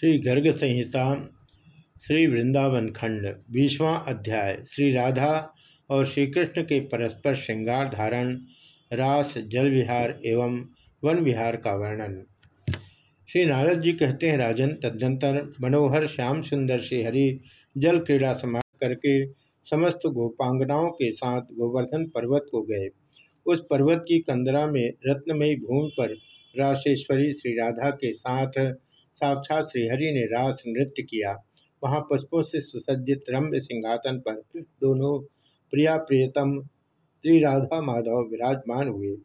श्री गर्ग संहिता, श्री वृंदावन खंड, बीसवां अध्याय, श्री राधा और श्री कृष्ण के परस्पर श्रृंगार धारण, रास, जल विहार एवं वन विहार का वर्णन। श्री नारद जी कहते हैं, राजन, तदनंतर मनोहर, श्याम सुंदर श्री हरि जल क्रीड़ा समाप्त करके समस्त गोपांगनाओं के साथ गोवर्धन पर्वत को गए। उस पर्वत की कंदरा में रत्नमयी भूमि पर राशेश्वरी श्री राधा के साथ साक्षात श्रीहरि ने रास नृत्य किया। वहाँ पुष्पों से सुसज्जित रम्य सिंहासन पर दोनों प्रिया प्रियतम श्री राधा माधव विराजमान हुए।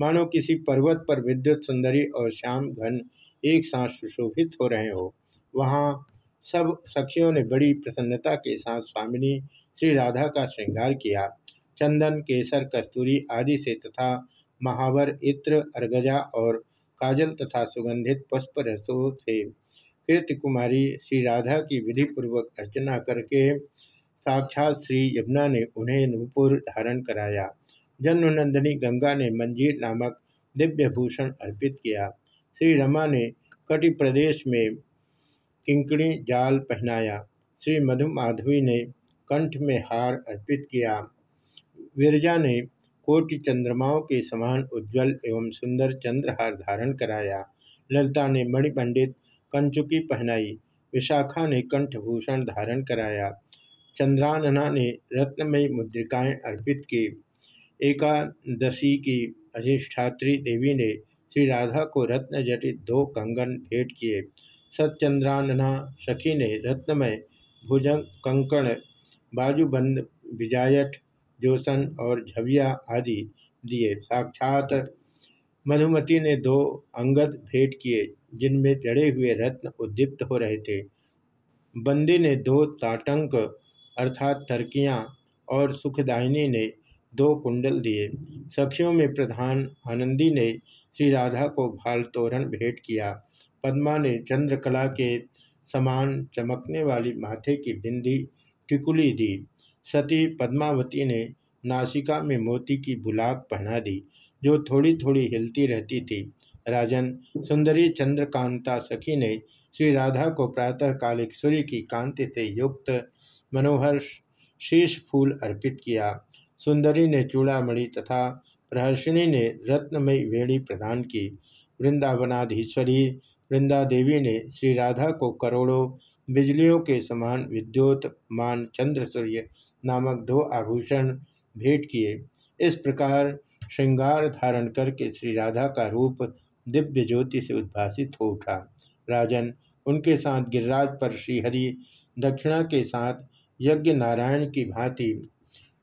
मानो किसी पर्वत पर विद्युत सुंदरी और श्याम घन एक साथ सुशोभित हो रहे हो। वहाँ सब सखियों ने बड़ी प्रसन्नता के साथ स्वामिनी श्री राधा का श्रृंगार किया। चंदन, केसर, कस्तूरी आदि से तथा महावर, इत्र, अर्गजा और काजल तथा सुगंधित पुष्प रसों से कृत कुमारी श्री राधा की विधि पूर्वक अर्चना करके साक्षात श्री यमुना ने उन्हें नूपुर धारण कराया। जन्मनंदिनी गंगा ने मंजीर नामक दिव्य भूषण अर्पित किया। श्री रमा ने कटि प्रदेश में किंकणी जाल पहनाया। श्री मधु माधवी ने कंठ में हार अर्पित किया। विरजा ने कोटि चंद्रमाओं के समान उज्ज्वल एवं सुंदर चंद्रहार धारण कराया। ललिता ने मणिपंडित कंचुकी पहनाई, विशाखा ने कंठभूषण धारण कराया। चंद्रानना ने रत्नमयी मुद्रिकाएँ अर्पित की। एकादशी की अधिष्ठात्री देवी ने श्री राधा को रत्न जटित दो कंगन भेंट किए। सत्यचंद्रानना सखी ने रत्नमय भुजंग कंकण बाजूबंद विजायठ जोसन और झविया आदि दिए। साक्षात मधुमती ने दो अंगद भेंट किए, जिनमें जड़े हुए रत्न उद्दीप्त हो रहे थे। बंदी ने दो ताटंक, अर्थात तरकियाँ और सुखदायिनी ने दो कुंडल दिए। सखियों में प्रधान आनंदी ने श्री राधा को भाल तोरण भेंट किया। पद्मा ने चंद्रकला के समान चमकने वाली माथे की बिंदी टिकुली दी। सती पद्मावती ने नासिका में मोती की बुलाक पहना दी, जो थोड़ी थोड़ी हिलती रहती थी। राजन सुंदरी चंद्रकांता सखी ने श्री राधा को प्रातःकालिक सूर्य की कांति से युक्त मनोहर शीर्ष फूल अर्पित किया। सुंदरी ने चूड़ामणि तथा प्रहर्षिणी ने रत्नमयी वेणी प्रदान की। वृंदावनाधीश्वरी वृंदा देवी ने श्री राधा को करोड़ों बिजलियों के समान विद्योत मान चंद्र सूर्य नामक दो आभूषण भेंट किए। इस प्रकार श्रृंगार धारण करके श्री राधा का रूप दिव्य ज्योति से उद्भासित हो उठा। राजन उनके साथ गिरिराज पर श्रीहरि, दक्षिणा के साथ यज्ञ नारायण की भांति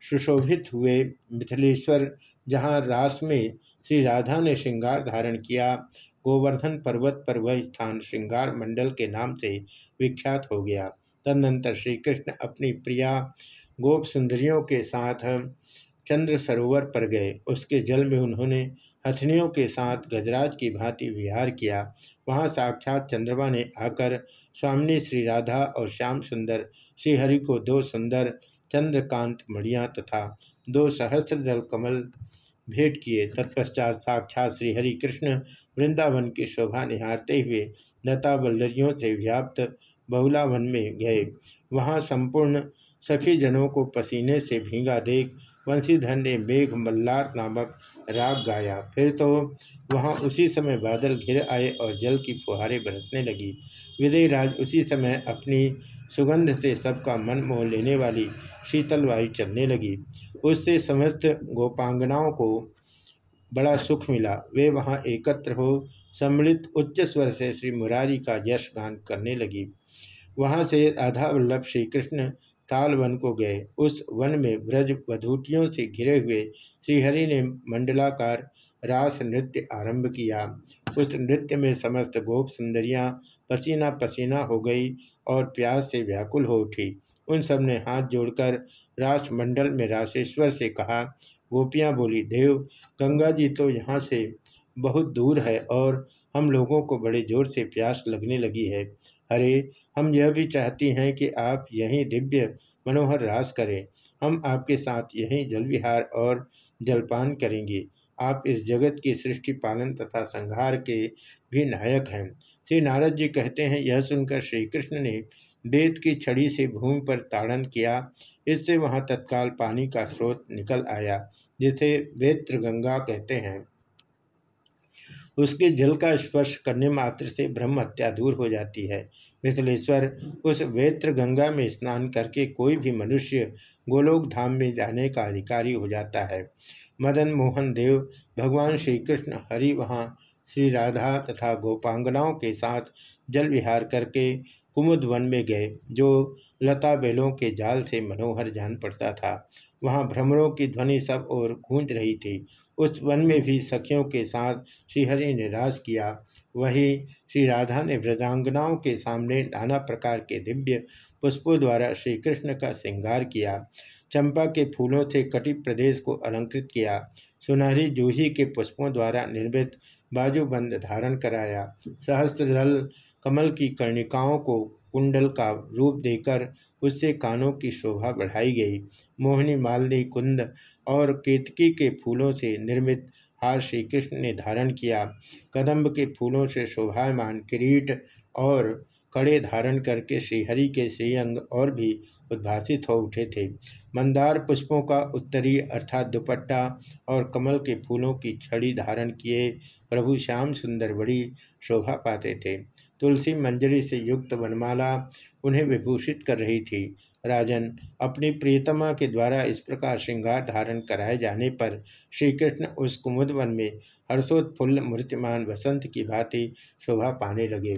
सुशोभित हुए मिथिलेश्वर, जहाँ रास में श्री राधा ने श्रृंगार धारण किया। गोवर्धन पर्वत पर वह स्थान श्रृंगार मंडल के नाम से विख्यात हो गया। तदनंतर श्री कृष्ण अपनी प्रिया गोप सुंदरियों के साथ चंद्र सरोवर पर गए। उसके जल में उन्होंने हथनियों के साथ गजराज की भांति विहार किया। वहाँ साक्षात चंद्रमा ने आकर स्वामिनी श्री राधा और श्याम सुंदर श्रीहरि को दो सुंदर चंद्रकांत मणियाँ तथा दो सहस्त्र जल कमल भेंट किए। तत्पश्चात साक्षात श्रीहरि कृष्ण वृंदावन की शोभा निहारते हुए लता बल्लरियों से व्याप्त बहुलावन में गए। वहाँ संपूर्ण सखी जनों को पसीने से भींगा देख वंशीधर ने मेघ मल्लार नामक राग गाया। फिर तो वहाँ उसी समय बादल घिर आए और जल की फुहारें बरसने लगी। विदय राज उसी समय अपनी सुगंध से सबका मन मोह लेने वाली शीतल वायु चलने लगी। उससे समस्त गोपांगनाओं को बड़ा सुख मिला। वे वहाँ एकत्र हो सम्मिलित उच्च स्वर से श्री मुरारी का यश गान करने लगी। वहाँ से राधा वल्लभ श्री कृष्ण ताल वन को गए। उस वन में ब्रज वधूटियों से घिरे हुए श्रीहरि ने मंडलाकार रास नृत्य आरंभ किया। उस नृत्य में समस्त गोप सुंदरियाँ पसीना पसीना हो गई और प्यास से व्याकुल हो उठी। उन सबने हाथ जोड़कर राष्ट्रमंडल में राशेश्वर से कहा, गोपियाँ बोली, देव, गंगा जी तो यहाँ से बहुत दूर है और हम लोगों को बड़े ज़ोर से प्यास लगने लगी है। अरे, हम यह भी चाहती हैं कि आप यहीं दिव्य मनोहर रास करें। हम आपके साथ यहीं जल विहार और जलपान करेंगे। आप इस जगत की सृष्टि पालन तथा संहार के भी नायक हैं। श्री नारद जी कहते हैं, यह सुनकर श्री कृष्ण ने वेद की छड़ी से भूमि पर ताड़न किया। इससे वहाँ तत्काल पानी का स्रोत निकल आया, जिसे वेत्र गंगा कहते हैं। उसके जल का स्पर्श करने मात्र से ब्रह्म हत्या दूर हो जाती है। मिथिलेश्वर उस वेत्र गंगा में स्नान करके कोई भी मनुष्य गोलोक धाम में जाने का अधिकारी हो जाता है। मदन मोहन देव, भगवान श्री कृष्ण हरि वहाँ श्री राधा तथा गोपांगनाओं के साथ जल विहार करके कुमुद वन में गए, जो लता बेलों के जाल से मनोहर जान पड़ता था। वहाँ भ्रमरों की ध्वनि सब और गूंज रही थी। उस वन में भी सखियों के साथ श्रीहरि ने राज किया। वही श्री राधा ने व्रजांगनाओं के सामने नाना प्रकार के दिव्य पुष्पों द्वारा श्री कृष्ण का श्रृंगार किया। चंपा के फूलों से कटि प्रदेश को अलंकृत किया। सुनहरी जूही के पुष्पों द्वारा निर्मित बाजूबंद धारण कराया। सहस्त्र कमल की कर्णिकाओं को कुंडल का रूप देकर उससे कानों की शोभा बढ़ाई गई। मोहिनी मालदी कुंद और केतकी के फूलों से निर्मित हार श्री कृष्ण ने धारण किया। कदम्ब के फूलों से शोभायमान किरीट और कड़े धारण करके श्रीहरि के श्रीअंग और भी उद्भासित हो उठे थे। मंदार पुष्पों का उत्तरी अर्थात दुपट्टा और कमल के फूलों की छड़ी धारण किए प्रभु श्याम सुंदर बड़ी शोभा पाते थे। तुलसी मंजरी से युक्त वनमाला उन्हें विभूषित कर रही थी। राजन अपनी प्रियतमा के द्वारा इस प्रकार श्रृंगार धारण कराए जाने पर श्री कृष्ण उस कुमुद वन में हर्षोत्फुल्ल मूर्तिमान वसंत की भांति शोभा पाने लगे।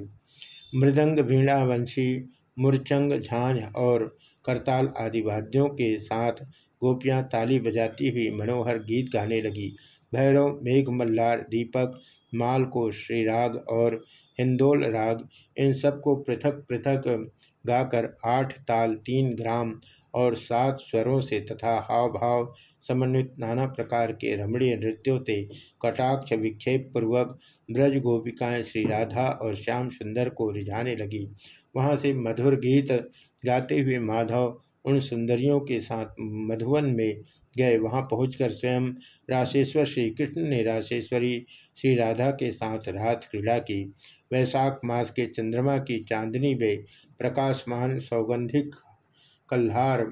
मृदंग वीणावंशी, मुरचंग झांझ और करताल आदि वाद्यों के साथ गोपियाँ ताली बजाती हुई मनोहर गीत गाने लगी। भैरव मेघ मल्लार दीपक माल को श्रीराग और हिंदोल राग, इन सबको पृथक पृथक गाकर आठ ताल, तीन ग्राम और सात स्वरों से तथा हाव भाव समन्वित नाना प्रकार के रमणीय नृत्यों से कटाक्ष विक्षेप पूर्वक ब्रज गोपिकाएँ श्री राधा और श्याम सुंदर को रिझाने लगी। वहाँ से मधुर गीत गाते हुए माधव उन सुंदरियों के साथ मधुवन में गए। वहाँ पहुंचकर स्वयं राशेश्वर श्री कृष्ण ने राशेश्वरी श्री राधा के साथ रात क्रीड़ा की। वैशाख मास के चंद्रमा की चांदनी में प्रकाशमान सौगंधिक कल्हार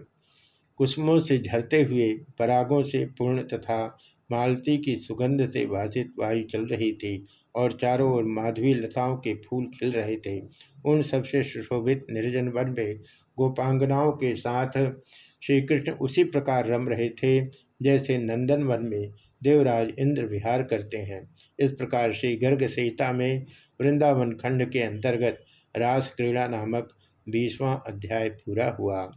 कुसुमों से झरते हुए परागों से पूर्ण तथा मालती की सुगंध से भाषित वायु चल रही थी और चारों ओर माधवी लताओं के फूल खिल रहे थे। उन सबसे सुशोभित निर्जन वन में गोपांगनाओं के साथ श्री कृष्ण उसी प्रकार रम रहे थे जैसे नंदन वन में देवराज इंद्र विहार करते हैं। इस प्रकार श्री गर्ग संहिता में वृंदावन खंड के अंतर्गत रास क्रीड़ा नामक बीसवां अध्याय पूरा हुआ।